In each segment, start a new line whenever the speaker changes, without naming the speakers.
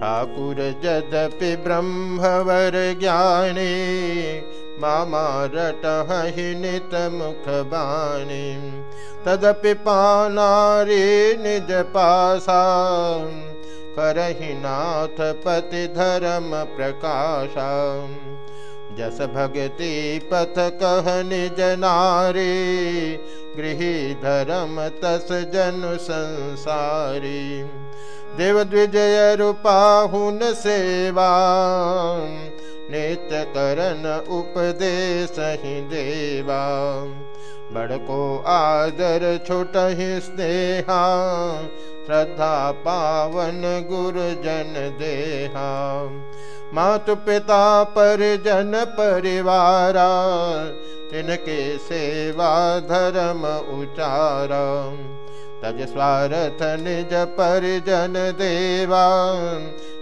ठाकुर जदपि ब्रह्मवर ज्ञानी मामा रटहि नित मुख बाणी तदपि पानारी निज पासा करहि नाथ पति धर्म प्रकाशा जस भगति पथ कह निज नारी गृह धर्म तस जनु संसारी देव द्विजय रूपाहुन सेवा। नित्य करन उपदेश ही देवा। बड़को आदर छोट ही स्नेहा। श्रद्धा पावन गुरुजन देहा। मातु पिता परिजन परिवारा। तिनके सेवा धर्म उचारा। तज स्वार्थ निज परिजन देवा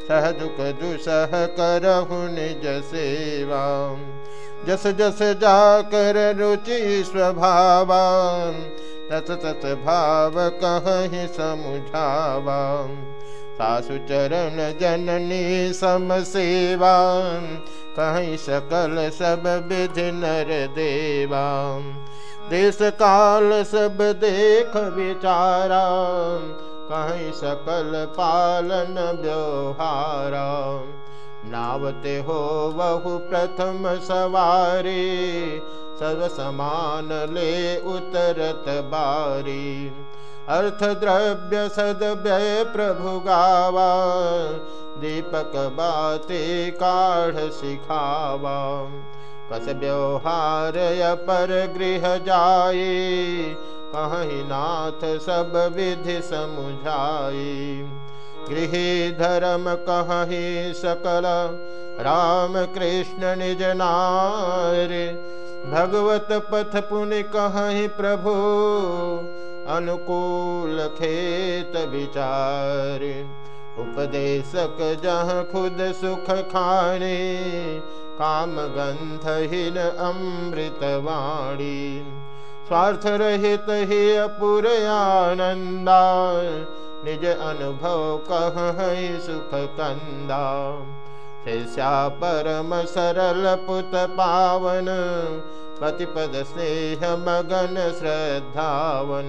सह दुख दुसह करहु निज सेवा। जस जस जाकर रुचि स्वभावा तत तत भाव कहीं समुझावा। सासु चरण जननी सम सेवा कहीं सकल सब विधि नर देवा। देश काल सब देख विचारा। कहीं सकल पालन व्यवहारा। नावते हो बहु प्रथम सवारी। सब समान ले उतरत बारी। अर्थ द्रव्य सद व्यय प्रभु गावा। दीपक बाते काढ़ सिखावा। कस व्यवहार पर गृह जाए कहीं नाथ सब विधि समुझाई गृह धर्म कहीं सकल, राम कृष्ण निज नार। भगवत पथ पुण्य कहीं प्रभु, अनुकूल खेत विचार। उपदेशक जहाँ खुद सुख खाने काम गंधहीन अमृतवाणी। स्वार्थ रहित ही अपुर आनंदा निज अनुभव कह सुख कंदा शिष्या परम सरल पुत पावन पतिपद स्नेह मगन श्रद्धावन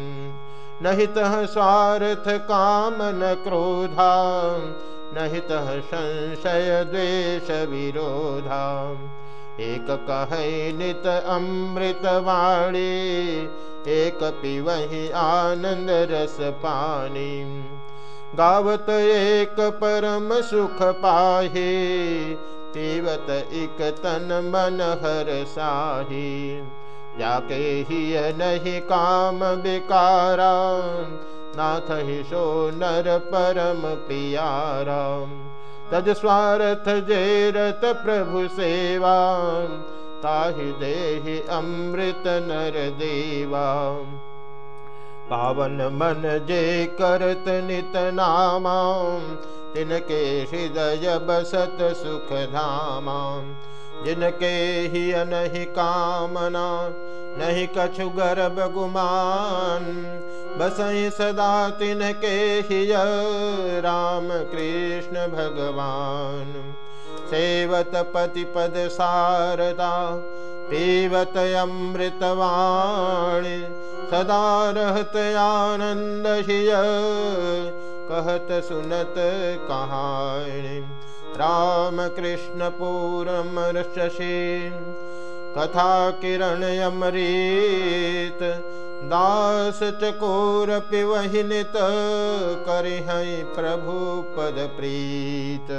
नहीं तह स्वार्थ काम न क्रोधा नहीं तह संशय द्वेष विरोधा। एक कह नित अमृत वाणी, एक पिवही आनंद रस पानी। गावत एक परम सुख पाहे, पीवत एक तन मन हर साही। जाके ही नहीं काम बिकारा नाथ ही सो नर परम पियारा। तज स्वार्थ जेरत प्रभु सेवा। ताहि देहि अमृत नर देवा। पावन मन जे करत नित नामा। तिनके हृदय बसत सुख धामा। जिनके ही नहीं कामना। नहीं कछु गर्भ गुमान बसई सदा तिनके ही राम कृष्ण भगवान। सेवत पति पद शारदा पीवत अमृतवाणी, सदा रहत आनंद हिय, कहत सुनत कहानी राम कृष्ण पूरम शशि कथा किरण अमृत दास चकोर पिवहिनित करिह प्रभु पद प्रीत